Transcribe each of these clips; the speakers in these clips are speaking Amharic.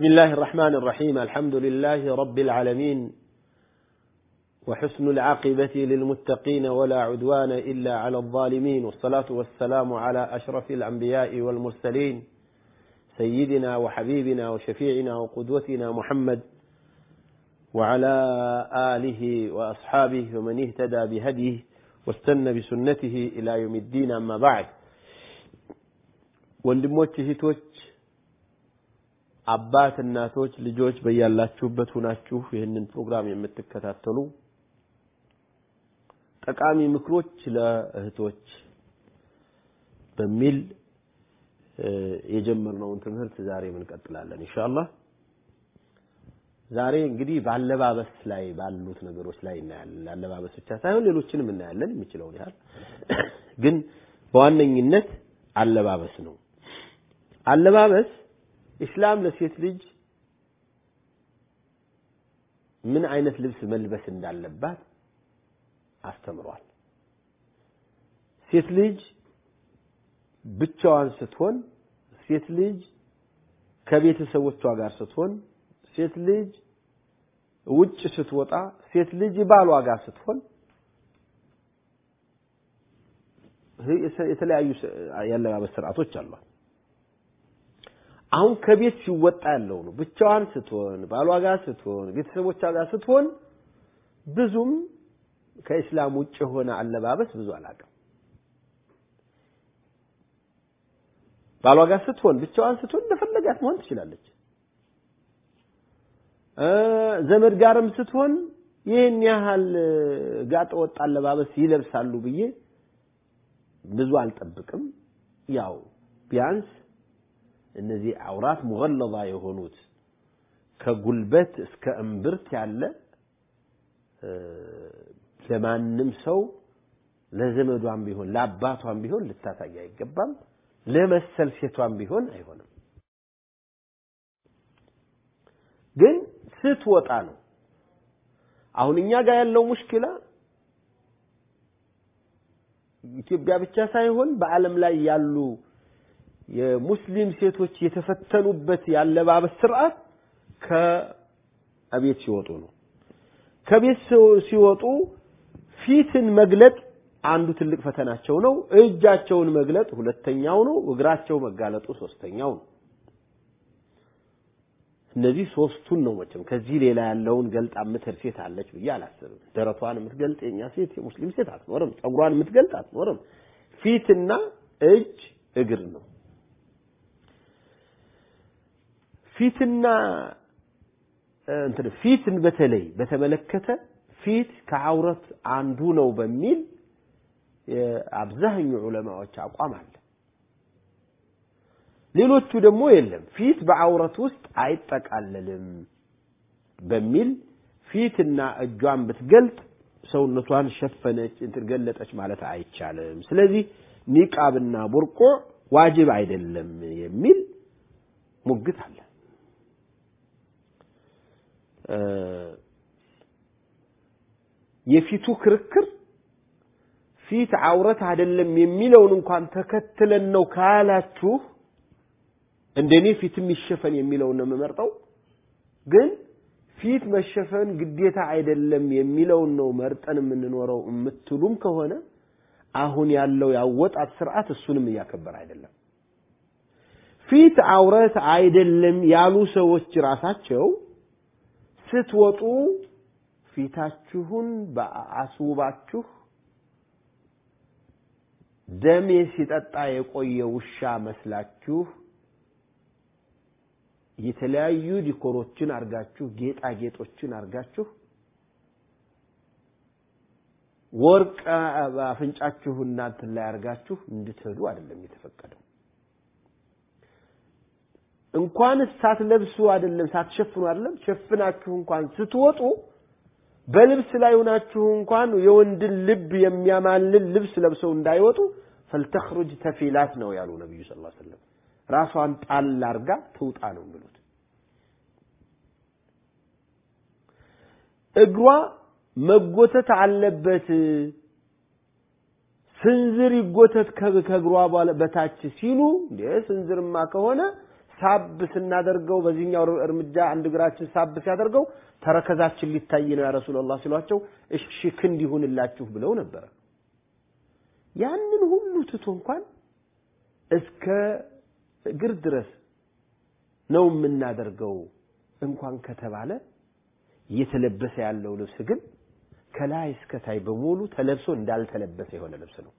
بسم الله الرحمن الرحيم. الحمد لله رب العالمين وحسن العاقبة للمتقين ولا عدوان إلا على الظالمين والصلاة والسلام على أشرف الأنبياء والمرسلين سيدنا وحبيبنا وشفيعنا وقدوتنا محمد وعلى آله وأصحابه ومن اهتدى بهديه واستنى بسنته إلى يوم الدين. أما بعد وندموتش توتش አባት እናቶች ልጆች በያላችሁበት ሁናችሁ ይህንን ፕሮግራም የምትከታተሉ ጠቃሚ ምክሮች ለእህቶች በሚል የጀመርነውን ትምህርት ዛሬ እንቀጥላለን ኢንሻአላህ። ዛሬ እንግዲህ በአለባበስ ላይ ባሉት ነገሮች ላይ እናያለን። አለባበስ ብቻ ሳይሆን ሌሎችንም እናያለን የሚችለውን ያህል። ግን በዋነኝነት አለባበስ ነው። አለባበስ ኢስላም ለሴት ልጅ ምን አይነት ልብስ መልበስ እንዳለባት አስተምሯል። ሴት ልጅ ብቻዋን ስትሆን ሴት ልጅ ከቤተሰቦቿ ጋር ስትሆን ሴት ልጅ ውጭ ስትወጣ ሴት ልጅ ባሏ ጋር ስትሆን የተለያዩ የአለባበስ ስርዓቶች አሏት አሁን ከቤት ሲወጣ ያለው ነው። ብቻዋን ስትሆን ባሏ ጋር ስትሆን ቤተሰቦቿ ጋር ስትሆን ብዙም ከእስላም ውጭ የሆነ አለባበስ ብዙ አላውቅም። ባሏ ጋር ስትሆን ብቻዋን ስትሆን እንደፈለጋት መሆን ትችላለች። ዘመድ ጋርም ስትሆን ይህን ያህል ጋጠ ወጥ አለባበስ ይለብሳሉ ብዬ ብዙ አልጠብቅም። ያው ቢያንስ እነዚህ አውራት ሙገለዛ የሆኑት ከጉልበት እስከ እምብርት ያለ ለማንም ሰው ለዘመዷም ቢሆን ለአባቷም ቢሆን ልታሳይ አይገባም። ለመሰል ሴቷም ቢሆን አይሆንም። ግን ስትወጣ ነው። አሁን እኛ ጋር ያለው ሙሽኪላ ኢትዮጵያ ብቻ ሳይሆን በዓለም ላይ ያሉ የሙስሊም ሴቶች የተፈተኑበት ያለባበስ ስርዓት ከቤት ሲወጡ ነው። ከቤት ሲወጡ ፊትን መግለጥ አንዱ ትልቅ ፈተናቸው ነው። እጃቸውን መግለጥ ሁለተኛው ነው። እግራቸው መጋለጡ ሶስተኛው ነው። እነዚህ ሶስቱን ነው መቼም ከዚህ ሌላ ያለውን ገልጣ የምትል ሴት አለች ብዬ አላስብም። ደረቷን የምትገልጥ የኛ ሴት የሙስሊም ሴት አትኖርም። ጸጉሯን የምትገልጥ አትኖርም። ፊትና እጅ እግር ነው ፊትና እንትን ፊትን በተለይ በተመለከተ ፊት ከአውረት አንዱ ነው በሚል አብዛኛው ዑለማዎች አቋም አለ። ሌሎቹ ደግሞ የለም። ፊት በአውረት ውስጥ አይጠቃለልም በሚል ፊትና እጇን ብትገልጥ ሰውነቷን ሸፈነች እንትን ገለጠች ማለት አይቻልም። ስለዚህ ኒቃብና ቡርቆ ዋጅብ አይደለም የሚል ሙግት አለ የፊቱ ክርክር ፊት አውረት አይደለም የሚለውን እንኳን ተከትለን ነው ካላችሁ እንደኔ ፊት የሚሸፈን የሚለውን ነው የምመርጠው። ግን ፊት መሸፈን ግዴታ አይደለም የሚለውን ነው መርጠን የምንኖረው። የምትሉም ከሆነ አሁን ያለው ያወጣት ስርዓት እሱንም እያከበረ አይደለም። ፊት አውረት አይደለም ያሉ ሰዎች ራሳቸው ስትወጡ ፊታችሁን በአስውባችሁ ደሜ ሲጠጣ የቆየ ውሻ መስላችሁ የተለያዩ ዲኮሮችን አርጋችሁ ጌጣጌጦችን አርጋችሁ ወርቅ አፍንጫችሁና እንትን ላይ አድርጋችሁ እንድትሄዱ አይደለም የተፈቀደው። እንኳንስ ሳትለብሱ አይደለም ሳትሸፍኑ አይደለም ሸፍናችሁ እንኳን ስትወጡ በልብስ ላይ ሆናችሁ እንኳን የወንድን ልብ የሚያማልል ልብስ ለብሰው እንዳይወጡ ፈልተኽሩጅ ተፊላት ነው ያሉ ነቢዩ ስ ሰለም ራሷን ጣል አርጋ ትውጣ ነው የሚሉት። እግሯ መጎተት አለበት ስንዝር ይጎተት ከእግሯ በታች ሲሉ ስንዝርማ ከሆነ ሳብ ስናደርገው በዚህኛው እርምጃ አንድ እግራችን ሳብ ሲያደርገው ተረከዛችን ሊታይ ነው ያ ሲሏቸው እሺ ክንድ ይሁንላችሁ ብለው ነበረ። ያንን ሁሉ ትቶ እንኳን እስከ እግር ድረስ ነው የምናደርገው እንኳን ከተባለ እየተለበሰ ያለው ልብስ ግን ከላይ እስከታይ በሙሉ ተለብሶ እንዳልተለበሰ የሆነ ልብስ ነው።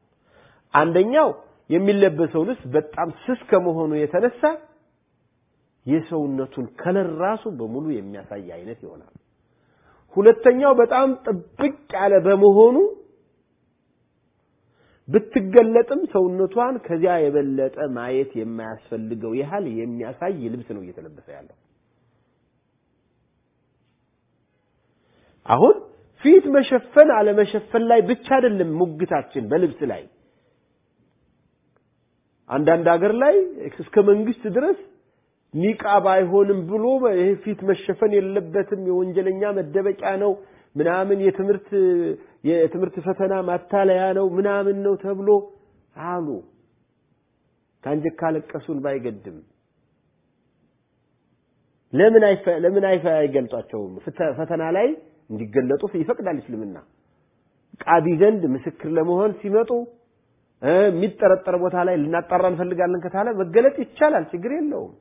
አንደኛው የሚለበሰው ልብስ በጣም ስስ ከመሆኑ የተነሳ የሰውነቱን ከለር ራሱ በሙሉ የሚያሳይ አይነት ይሆናል። ሁለተኛው በጣም ጥብቅ ያለ በመሆኑ ብትገለጥም ሰውነቷን ከዚያ የበለጠ ማየት የማያስፈልገው ያህል የሚያሳይ ልብስ ነው እየተለበሰ ያለው። አሁን ፊት መሸፈን አለመሸፈን ላይ ብቻ አይደለም ሙግታችን በልብስ ላይ አንዳንድ ሀገር ላይ እስከ መንግስት ድረስ ኒቃብ አይሆንም ብሎ ይሄ ፊት መሸፈን የለበትም የወንጀለኛ መደበቂያ ነው ምናምን የትምህርት የትምህርት ፈተና ማታለያ ነው ምናምን ነው ተብሎ አሉ። ከአንጀት ካለቀሱን ባይገድም ለምን ለምን አይገልጧቸውም? ፈተና ላይ እንዲገለጡ ይፈቅዳል እስልምና። ቃዲ ዘንድ ምስክር ለመሆን ሲመጡ የሚጠረጠር ቦታ ላይ ልናጣራ እንፈልጋለን ከታለ መገለጥ ይቻላል፣ ችግር የለውም።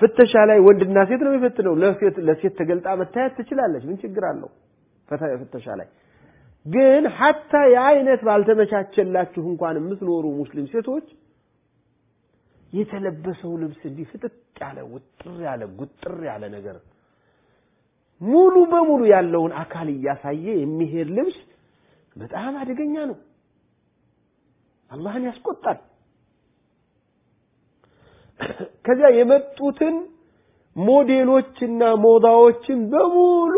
ፍተሻ ላይ ወንድና ሴት ነው የሚፈትነው። ለሴት ለሴት ተገልጣ መታየት ትችላለች። ምን ችግር አለው? ፍተሻ ላይ ግን ሐታ የአይነት ባልተመቻቸላችሁ እንኳን የምትኖሩ ሙስሊም ሴቶች የተለበሰው ልብስ እንዲህ ፍጥጥ ያለ ውጥር ያለ ጉጥር ያለ ነገር ሙሉ በሙሉ ያለውን አካል እያሳየ የሚሄድ ልብስ በጣም አደገኛ ነው። አላህን ያስቆጣል። ከዚያ የመጡትን ሞዴሎችና ሞዳዎችን በሙሉ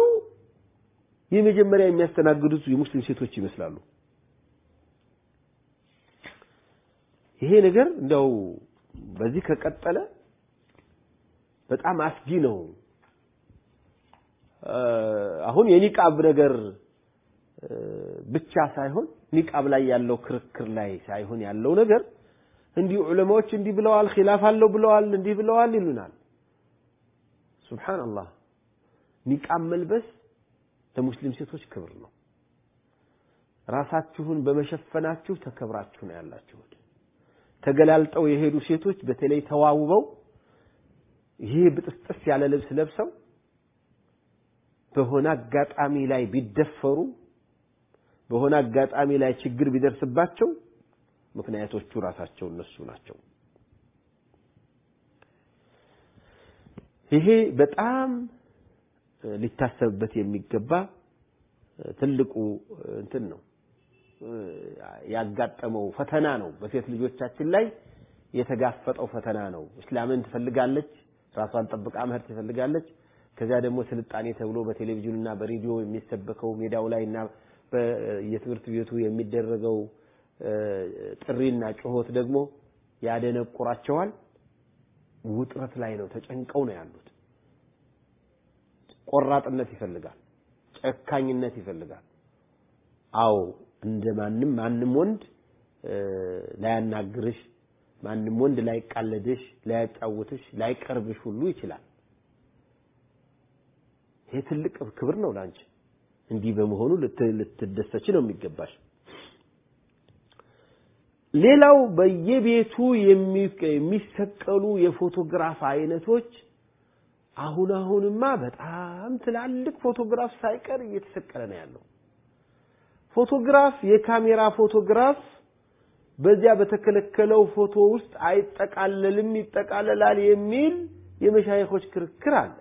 የመጀመሪያ የሚያስተናግዱት የሙስሊም ሴቶች ይመስላሉ። ይሄ ነገር እንደው በዚህ ከቀጠለ በጣም አስጊ ነው። አሁን የኒቃብ ነገር ብቻ ሳይሆን ኒቃብ ላይ ያለው ክርክር ላይ ሳይሆን ያለው ነገር እንዲህ ዑለማዎች እንዲህ ብለዋል፣ ኺላፍ አለው ብለዋል፣ እንዲህ ብለዋል ይሉናል። ሱብሃንአላህ ኒቃብ መልበስ ለሙስሊም ሴቶች ክብር ነው። ራሳችሁን በመሸፈናችሁ ተከብራችሁ ነው ያላችሁት። ተገላልጠው የሄዱ ሴቶች በተለይ ተዋውበው ይሄ ብጥስጥስ ያለ ልብስ ለብሰው በሆነ አጋጣሚ ላይ ቢደፈሩ በሆነ አጋጣሚ ላይ ችግር ቢደርስባቸው ምክንያቶቹ ራሳቸው እነሱ ናቸው። ይሄ በጣም ሊታሰብበት የሚገባ ትልቁ እንትን ነው ያጋጠመው ፈተና ነው። በሴት ልጆቻችን ላይ የተጋፈጠው ፈተና ነው። እስላምን ትፈልጋለች፣ ራሷን ጠብቃ መሄድ ትፈልጋለች። ከዚያ ደግሞ ስልጣኔ ተብሎ በቴሌቪዥንና በሬዲዮ የሚሰበከው ሜዳው ላይ እና በየትምህርት ቤቱ የሚደረገው ጥሪና ጩኸት ደግሞ ያደነቁራቸዋል። ውጥረት ላይ ነው፣ ተጨንቀው ነው ያሉት። ቆራጥነት ይፈልጋል፣ ጨካኝነት ይፈልጋል። አዎ እንደ ማንም ማንም ወንድ ላያናግርሽ፣ ማንም ወንድ ላይቃለድሽ፣ ላያጫውትሽ፣ ላይቀርብሽ ሁሉ ይችላል። ይሄ ትልቅ ክብር ነው ላንቺ። እንዲህ በመሆኑ ልትደሰች ነው የሚገባሽ። ሌላው በየቤቱ የሚሰቀሉ የፎቶግራፍ አይነቶች አሁን አሁንማ በጣም ትላልቅ ፎቶግራፍ ሳይቀር እየተሰቀለ ነው ያለው። ፎቶግራፍ የካሜራ ፎቶግራፍ በዚያ በተከለከለው ፎቶ ውስጥ አይጠቃለልም፣ ይጠቃለላል የሚል የመሻይኾች ክርክር አለ።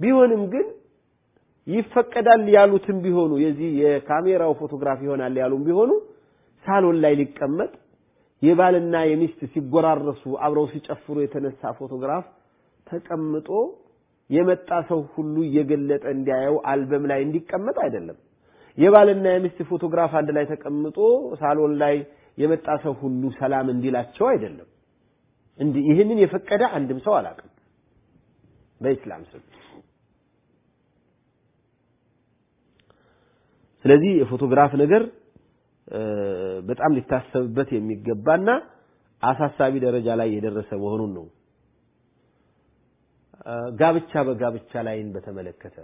ቢሆንም ግን ይፈቀዳል ያሉትም ቢሆኑ የዚህ የካሜራው ፎቶግራፍ ይሆናል ያሉም ቢሆኑ ሳሎን ላይ ሊቀመጥ የባልና የሚስት ሲጎራረሱ አብረው ሲጨፍሩ የተነሳ ፎቶግራፍ ተቀምጦ የመጣ ሰው ሁሉ እየገለጠ እንዲያየው አልበም ላይ እንዲቀመጥ አይደለም። የባልና የሚስት ፎቶግራፍ አንድ ላይ ተቀምጦ ሳሎን ላይ የመጣ ሰው ሁሉ ሰላም እንዲላቸው አይደለም። እንዲህ ይህንን የፈቀደ አንድም ሰው አላውቅም በኢስላም ስም። ስለዚህ የፎቶግራፍ ነገር በጣም ሊታሰብበት የሚገባና አሳሳቢ ደረጃ ላይ የደረሰ መሆኑን ነው። ጋብቻ በጋብቻ ላይን በተመለከተ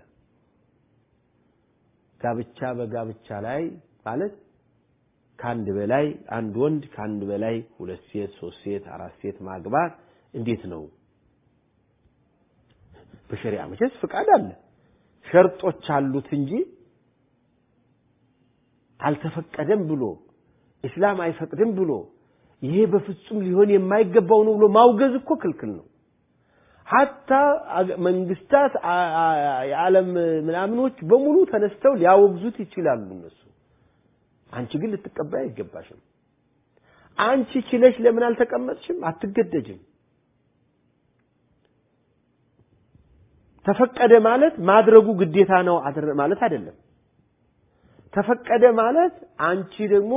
ጋብቻ በጋብቻ ላይ ማለት ከአንድ በላይ አንድ ወንድ ከአንድ በላይ ሁለት ሴት፣ ሶስት ሴት፣ አራት ሴት ማግባት እንዴት ነው? በሸሪዓ መቼስ ፍቃድ አለ፣ ሸርጦች አሉት እንጂ አልተፈቀደም ብሎ እስላም አይፈቅድም ብሎ ይሄ በፍጹም ሊሆን የማይገባው ነው ብሎ ማውገዝ እኮ ክልክል ነው። ሀታ መንግስታት የዓለም ምናምኖች በሙሉ ተነስተው ሊያወግዙት ይችላሉ እነሱ። አንቺ ግን ልትቀበይ አይገባሽም። አንቺ ችለሽ ለምን አልተቀመጥሽም? አትገደጅም። ተፈቀደ ማለት ማድረጉ ግዴታ ነው ማለት አይደለም። ተፈቀደ ማለት አንቺ ደግሞ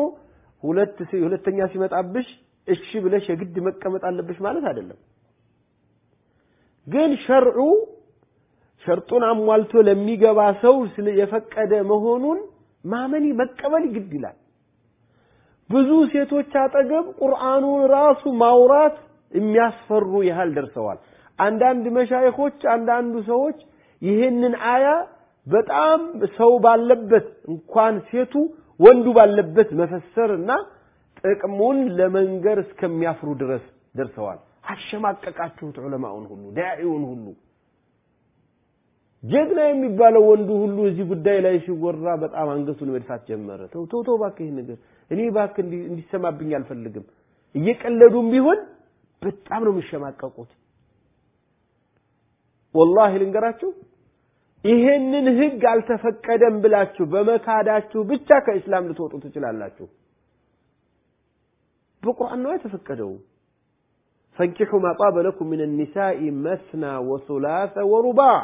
ሁለት ሁለተኛ ሲመጣብሽ እሺ ብለሽ የግድ መቀመጥ አለብሽ ማለት አይደለም። ግን ሸርዑ ሸርጡን አሟልቶ ለሚገባ ሰው የፈቀደ መሆኑን ማመን መቀበል ግድ ይላል። ብዙ ሴቶች አጠገብ ቁርአኑን ራሱ ማውራት የሚያስፈሩ ያህል ደርሰዋል። አንዳንድ መሻይኾች፣ አንዳንዱ ሰዎች ይህንን አያ በጣም ሰው ባለበት እንኳን ሴቱ ወንዱ ባለበት መፈሰር እና ጥቅሙን ለመንገር እስከሚያፍሩ ድረስ ደርሰዋል። አሸማቀቃችሁት ዑለማውን ሁሉ ዳዒውን ሁሉ ጀግና የሚባለው ወንዱ ሁሉ እዚህ ጉዳይ ላይ ሲወራ በጣም አንገቱን መድፋት ጀመረ። ተው ተው ተው እባክህ ነገር እኔ እባክህ እንዲሰማብኝ አልፈልግም። እየቀለዱም ቢሆን በጣም ነው የሚሸማቀቁት። ወላሂ ልንገራችሁ ይሄንን ህግ አልተፈቀደም ብላችሁ በመካዳችሁ ብቻ ከእስላም ልትወጡ ትችላላችሁ። በቁርአን ነው የተፈቀደው። ፈንኪሑ ማ ጣበ ለኩም ሚነ ኒሳኢ መስና ወሱላሰ ወሩባዕ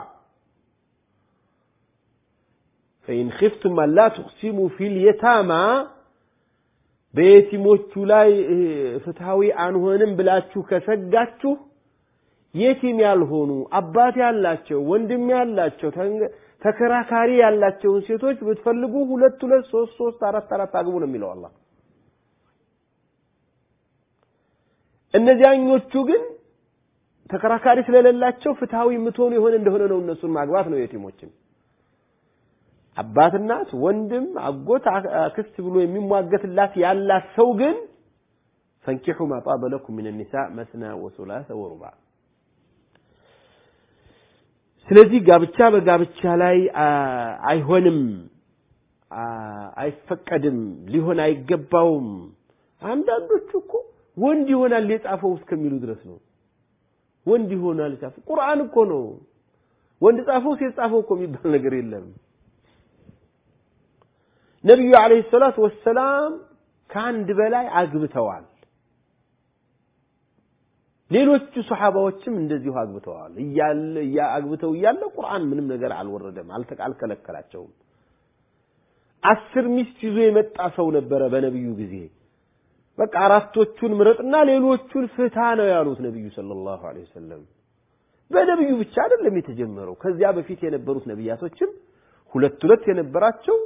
ፈኢን ኺፍቱም አላ ትቅሲሙ ፊል የታማ በየቲሞቹ ላይ ፍትሃዊ አንሆንም ብላችሁ ከሰጋችሁ የቲም ያልሆኑ አባት ያላቸው ወንድም ያላቸው ተከራካሪ ያላቸውን ሴቶች ብትፈልጉ ሁለት ሁለት ሶስት ሶስት አራት አራት አግቡ ነው የሚለው አላህ። እነዚያኞቹ ግን ተከራካሪ ስለሌላቸው ፍትሃዊ የምትሆኑ የሆነ እንደሆነ ነው እነሱን ማግባት ነው የቲሞችን። አባት፣ እናት፣ ወንድም፣ አጎት፣ አክስት ብሎ የሚሟገትላት ያላት ሰው ግን ፈንኪሑ ማ ጣበ ለኩም ሚነ ኒሳ መስና ወሱላሰ ወሩባዕ ስለዚህ ጋብቻ በጋብቻ ላይ አይሆንም፣ አይፈቀድም፣ ሊሆን አይገባውም። አንዳንዶቹ እኮ ወንድ ይሆናል የጻፈው እስከሚሉ ድረስ ነው። ወንድ ይሆናል የጻፈው ቁርአን እኮ ነው። ወንድ ጻፈው ሴት ጻፈው እኮ የሚባል ነገር የለም። ነቢዩ ዓለይሂ ሰላቱ ወሰላም ከአንድ በላይ አግብተዋል። ሌሎቹ ሰሓባዎችም እንደዚሁ አግብተዋል። እያለ አግብተው እያለ ቁርአን ምንም ነገር አልወረደም፣ አልከለከላቸውም። አስር ሚስት ይዞ የመጣ ሰው ነበረ በነቢዩ ጊዜ። በቃ አራቶቹን ምረጥና ሌሎቹን ፍታ ነው ያሉት ነቢዩ ሰለላሁ ዐለይሂ ወሰለም። በነቢዩ ብቻ አይደለም የተጀመረው። ከዚያ በፊት የነበሩት ነቢያቶችም ሁለት ሁለት የነበራቸው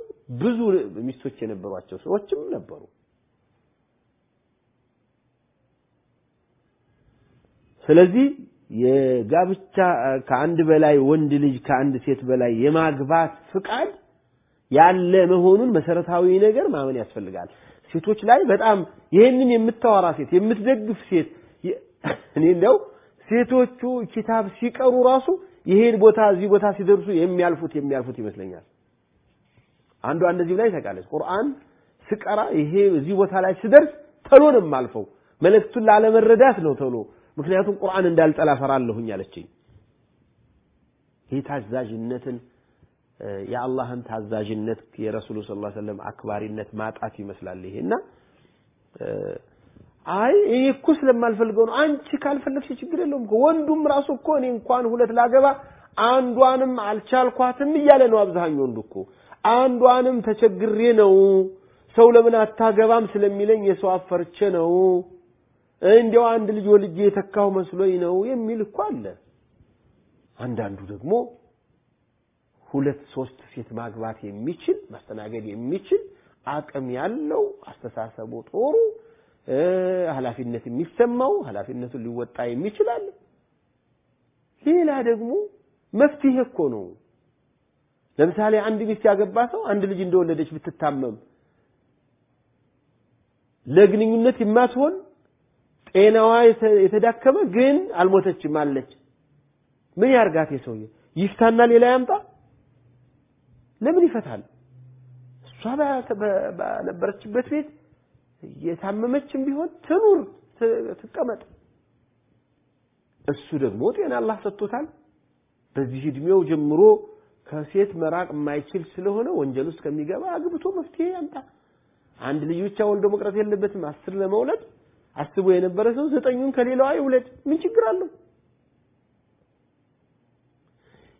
ብዙ ሚስቶች የነበሯቸው ሰዎችም ነበሩ። ስለዚህ የጋብቻ ከአንድ በላይ ወንድ ልጅ ከአንድ ሴት በላይ የማግባት ፍቃድ ያለ መሆኑን መሰረታዊ ነገር ማመን ያስፈልጋል። ሴቶች ላይ በጣም ይህንን የምታወራ ሴት የምትደግፍ ሴት እኔ እንደው ሴቶቹ ኪታብ ሲቀሩ ራሱ ይሄን ቦታ እዚህ ቦታ ሲደርሱ የሚያልፉት የሚያልፉት ይመስለኛል። አንዷ እንደዚህ ላይ ታውቃለች። ቁርአን ስቀራ ይሄ እዚህ ቦታ ላይ ስደርስ ተሎ ነው የማልፈው። መልእክቱን ላለመረዳት ነው ተሎ ምክንያቱም ቁርአን እንዳልጠላ ፈራለሁኝ አለችኝ። ይህ ታዛዥነትን የአላህን ታዛዥነት የረሱሉ ስ ሰለም አክባሪነት ማጣት ይመስላል ይሄ እና አይ እኔ እኮ ስለማልፈልገው ነው። አንቺ ካልፈለግሽ ችግር የለውም እኮ ወንዱም ራሱ እኮ እኔ እንኳን ሁለት ላገባ አንዷንም አልቻልኳትም እያለ ነው አብዛኛው ወንዱ እኮ አንዷንም ተቸግሬ ነው ሰው ለምን አታገባም ስለሚለኝ የሰው አፈርቼ ነው እንዲያው አንድ ልጅ ወልጄ የተካው መስሎኝ ነው የሚል እኮ አለ። አንዳንዱ ደግሞ ሁለት ሶስት ሴት ማግባት የሚችል ማስተናገድ የሚችል አቅም ያለው አስተሳሰቡ ጦሩ ኃላፊነት የሚሰማው ኃላፊነቱን ሊወጣ የሚችል አለ። ሌላ ደግሞ መፍትሄ እኮ ነው። ለምሳሌ አንድ ሚስት ያገባ ሰው አንድ ልጅ እንደወለደች ብትታመም ለግንኙነት የማትሆን ጤናዋ የተዳከመ ግን አልሞተችም አለች። ምን ያርጋት የሰውዬ? ይፍታና ሌላ ያምጣ? ለምን ይፈታል? እሷ በነበረችበት ቤት የታመመችም ቢሆን ትኑር፣ ትቀመጥ። እሱ ደግሞ ጤና አላህ ሰጥቶታል። በዚህ እድሜው ጀምሮ ከሴት መራቅ የማይችል ስለሆነ ወንጀል ውስጥ ከሚገባ አግብቶ መፍትሄ ያምጣ። አንድ ልጅ ብቻ ወልዶ መቅረት የለበትም። አስር ለመውለድ አስቦ የነበረ ሰው ዘጠኙን ከሌላዋ ይውለድ። ምን ችግር አለው?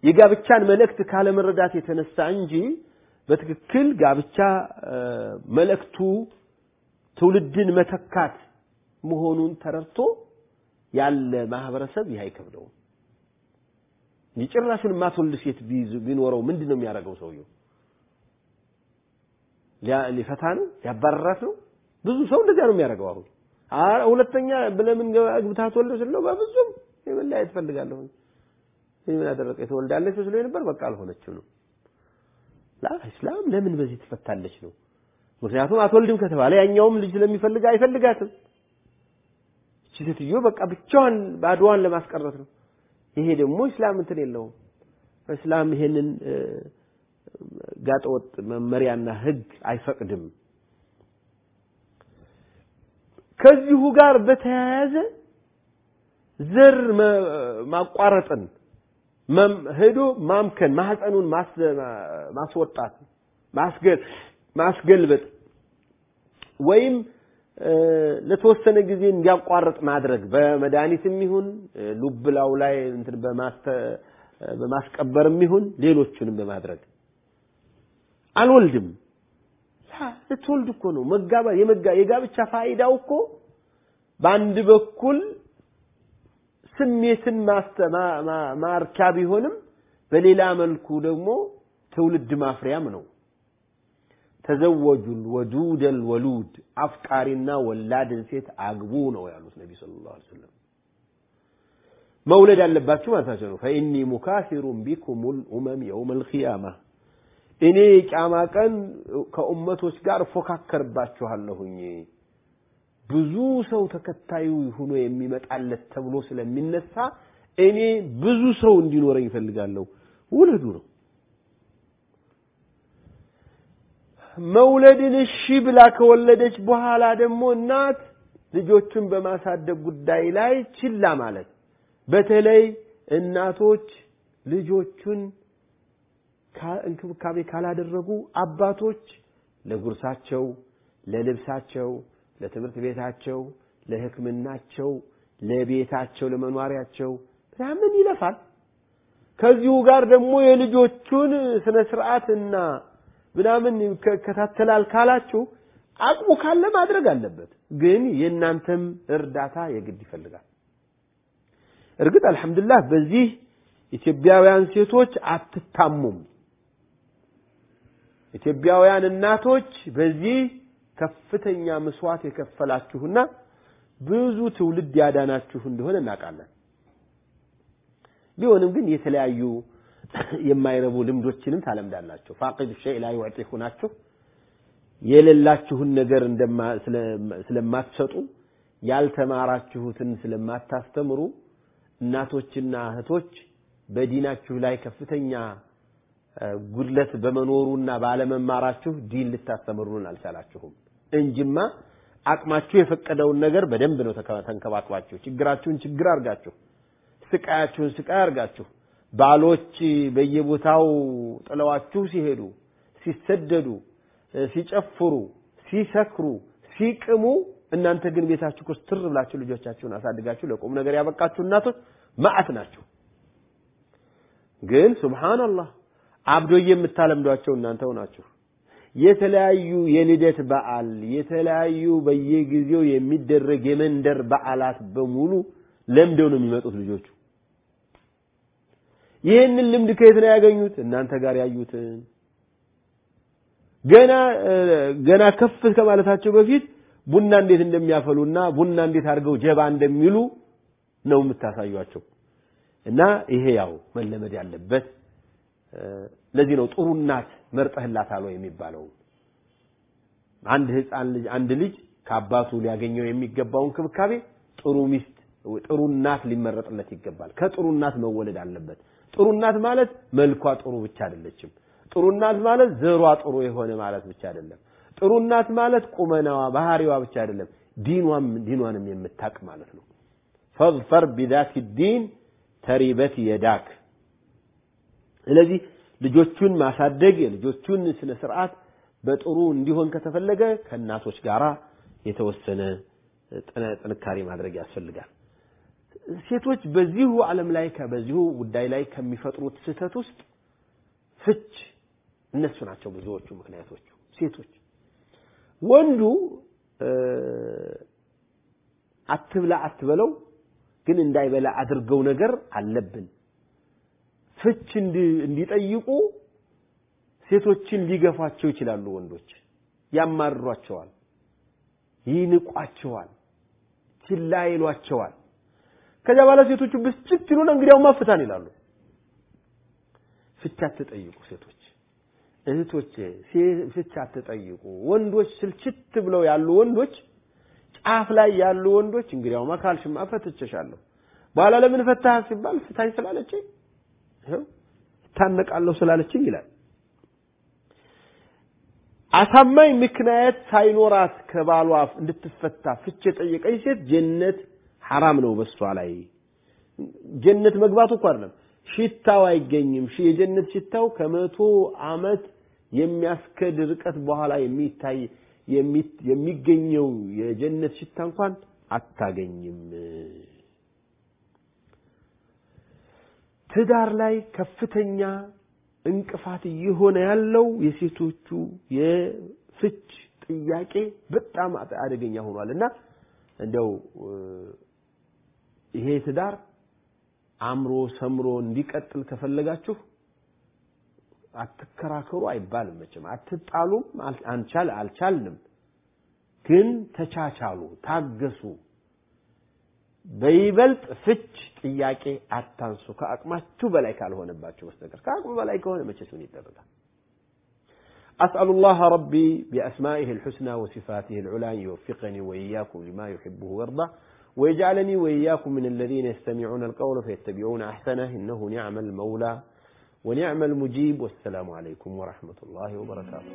የጋብቻን መልእክት ካለመረዳት የተነሳ እንጂ በትክክል ጋብቻ መልእክቱ ትውልድን መተካት መሆኑን ተረድቶ ያለ ማህበረሰብ ይህ አይከብደውም። የጭራሹን የማትወልድ ሴት ቢኖረው ምንድን ነው የሚያደርገው? ሰውየው ሊፈታ ነው? ሊያባረራት ነው? ብዙ ሰው እንደዚያ ነው የሚያደርገው። አሁን ሁለተኛ ለምን አግብታ ትወልድ ስለው በብዙም የመለያየት እፈልጋለሁ። ምን አደረቀ? ትወልዳለች መስሎኝ ነበር፣ በቃ አልሆነችም ነው። ላ እስላም ለምን በዚህ ትፈታለች ነው። ምክንያቱም አትወልድም ከተባለ ያኛውም ልጅ ስለሚፈልግ አይፈልጋትም። እቺ ሴትዮ በቃ ብቻዋን ባዶዋን ለማስቀረት ነው። ይሄ ደግሞ እስላም እንትን የለውም። እስላም ይሄንን ጋጠወጥ መመሪያና ህግ አይፈቅድም። ከዚሁ ጋር በተያያዘ ዘር ማቋረጥን ሄዶ ማምከን ማህፀኑን ማስወጣት ማስገልበጥ ወይም ለተወሰነ ጊዜ እንዲያቋርጥ ማድረግ። በመድኃኒትም ይሁን ሉብላው ላይ እንትን በማስቀበርም ይሁን ሌሎቹንም በማድረግ። አልወልድም ልትወልድ እኮ ነው መጋባ የጋብቻ ፋይዳው እኮ በአንድ በኩል ስሜትን ማርኪያ ቢሆንም በሌላ መልኩ ደግሞ ትውልድ ማፍሪያም ነው። ተዘወጁል ወዱደል ወሉድ አፍቃሪና ወላድን ሴት አግቡ ነው ያሉት ነቢ ሰለላሁ ዐለይሂ ወሰለም። መውለድ አለባችሁ ማለታቸው ነው። ፈኢኒ ሙካሲሩን ቢኩሙል ኡመም የውመል ኺያማ እኔ የቂያማ ቀን ከኡመቶች ጋር እፎካከርባችኋለሁኝ ብዙ ሰው ተከታዩ ሆኖ የሚመጣለት ተብሎ ስለሚነሳ እኔ ብዙ ሰው እንዲኖረኝ ይፈልጋለሁ። ውለዱ ነው። መውለድን እሺ ብላ ከወለደች በኋላ ደግሞ እናት ልጆችን በማሳደግ ጉዳይ ላይ ችላ ማለት፣ በተለይ እናቶች ልጆቹን እንክብካቤ ካላደረጉ አባቶች ለጉርሳቸው፣ ለልብሳቸው፣ ለትምህርት ቤታቸው፣ ለሕክምናቸው፣ ለቤታቸው፣ ለመኗሪያቸው ምናምን ይለፋል። ከዚሁ ጋር ደግሞ የልጆቹን ስነ ስርዓትና ምናምን ይከታተላል ካላችሁ አቅሙ ካለ ማድረግ አለበት። ግን የእናንተም እርዳታ የግድ ይፈልጋል። እርግጥ አልሐምዱሊላህ በዚህ ኢትዮጵያውያን ሴቶች አትታሙም። ኢትዮጵያውያን እናቶች በዚህ ከፍተኛ መስዋዕት የከፈላችሁና ብዙ ትውልድ ያዳናችሁ እንደሆነ እናውቃለን። ቢሆንም ግን የተለያዩ የማይረቡ ልምዶችንም ታለምዳላችሁ። ፋቂድ ሸይ ላይ ወጪሁ ናችሁ። የሌላችሁን ነገር ስለማትሰጡ ያልተማራችሁትን ስለማታስተምሩ እናቶችና እህቶች በዲናችሁ ላይ ከፍተኛ ጉድለት በመኖሩና ባለመማራችሁ ዲን ልታስተምሩን አልቻላችሁም እንጂማ አቅማችሁ የፈቀደውን ነገር በደንብ ነው ተንከባክባችሁ ችግራችሁን ችግር አርጋችሁ ስቃያችሁን ስቃይ አርጋችሁ ባሎች በየቦታው ጥለዋችሁ ሲሄዱ፣ ሲሰደዱ፣ ሲጨፍሩ፣ ሲሰክሩ፣ ሲቅሙ እናንተ ግን ቤታችሁ ኩስትር ብላችሁ ልጆቻችሁን አሳድጋችሁ ለቁም ነገር ያበቃችሁ እናቶች ማዕት ናቸው። ግን ሱብሃንአላህ አብዶዬ የምታለምዷቸው እናንተው ናችሁ። የተለያዩ የልደት በዓል የተለያዩ በየጊዜው የሚደረግ የመንደር በዓላት በሙሉ ለምደው ነው የሚመጡት ልጆቹ። ይህንን ልምድ ከየት ነው ያገኙት? እናንተ ጋር ያዩትን ገና ገና ከፍ ከማለታቸው በፊት ቡና እንዴት እንደሚያፈሉና ቡና እንዴት አድርገው ጀባ እንደሚሉ ነው የምታሳዩቸው። እና ይሄ ያው መለመድ ያለበት ለዚህ ነው ጥሩ እናት መርጠህላታል ወይ የሚባለው። አንድ ህፃን ልጅ አንድ ልጅ ከአባቱ ሊያገኘው የሚገባውን ክብካቤ ጥሩ ሚስት፣ ጥሩ እናት ሊመረጥለት ይገባል። ከጥሩ እናት መወለድ አለበት። ጥሩ እናት ማለት መልኳ ጥሩ ብቻ አይደለችም። ጥሩ እናት ማለት ዘሯ ጥሩ የሆነ ማለት ብቻ አይደለም። ጥሩ እናት ማለት ቁመናዋ፣ ባህሪዋ ብቻ አይደለም፣ ዲኗም ዲኗንም የምታቅ ማለት ነው። ፈዝፈር ቢዛቲ ዲን ተሪበት የዳክ። ስለዚህ ልጆቹን ማሳደግ የልጆቹን ስነ ስርዓት በጥሩ እንዲሆን ከተፈለገ ከእናቶች ጋራ የተወሰነ ጥንካሬ ማድረግ ያስፈልጋል። ሴቶች በዚሁ ዓለም ላይ በዚሁ ጉዳይ ላይ ከሚፈጥሩት ስህተት ውስጥ ፍች እነሱ ናቸው ብዙዎቹ ምክንያቶቹ ሴቶች ወንዱ አትብላ አትበለው ግን እንዳይበላ አድርገው ነገር አለብን ፍች እንዲጠይቁ ሴቶችን ሊገፋቸው ይችላሉ ወንዶች። ያማርሯቸዋል ይንቋቸዋል ችላ ይሏቸዋል። ከዚያ በኋላ ሴቶቹ ብስጭት ይሉና እንግዲያው ማፍታን ይላሉ። ፍቻ አትጠይቁ ሴቶች እህቶች ፍቻ አትጠይቁ። ወንዶች ስልችት ብለው ያሉ ወንዶች ጫፍ ላይ ያሉ ወንዶች እንግዲያውማ ካልሽማ ፈትቼሻለሁ። በኋላ ለምን ፈታህ ሲባል ፍታኝ ስላለችኝ እታነቃለሁ ስላለችኝ ይላል። አሳማኝ ምክንያት ሳይኖራት ከባሏ እንድትፈታ ፍች የጠየቀች ሴት ጀነት ሐራም ነው በሷ ላይ። ጀነት መግባቱ እኮ አይደለም። ሽታው አይገኝም። የጀነት ሽታው ከመቶ ዓመት የሚያስከድ ርቀት በኋላ የሚታይ የሚገኘው የጀነት ሽታ እንኳን አታገኝም ትዳር ላይ ከፍተኛ እንቅፋት እየሆነ ያለው የሴቶቹ የፍች ጥያቄ በጣም አደገኛ ሆኗል። እና እንደው ይሄ ትዳር አምሮ ሰምሮ እንዲቀጥል ከፈለጋችሁ አትከራከሩ አይባልም መቼም። አትጣሉም አንቻል አልቻልንም። ግን ተቻቻሉ ታገሱ በይበልጥ ፍች ጥያቄ አታንሱ ከአቅማችሁ በላይ ካልሆነባችሁ በስተቀር ከአቅሙ በላይ ከሆነ መቼስ ምን ይደረጋል أسأل الله ربي بأسمائه الحسنى وصفاته العلى أن يوفقني وإياكم لما يحبه ويرضى ويجعلني وإياكم من الذين يستمعون القول فيتبعون أحسنه إنه نعم المولى ونعم المجيب والسلام عليكم ورحمة الله وبركاته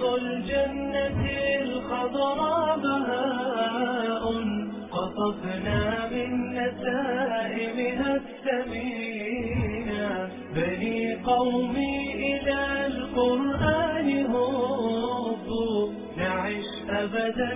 رياض الجنة الخضراء بهاء قطفنا من نسائمها الثمينة بني قومي إلى القرآن هبوا نعش أبدا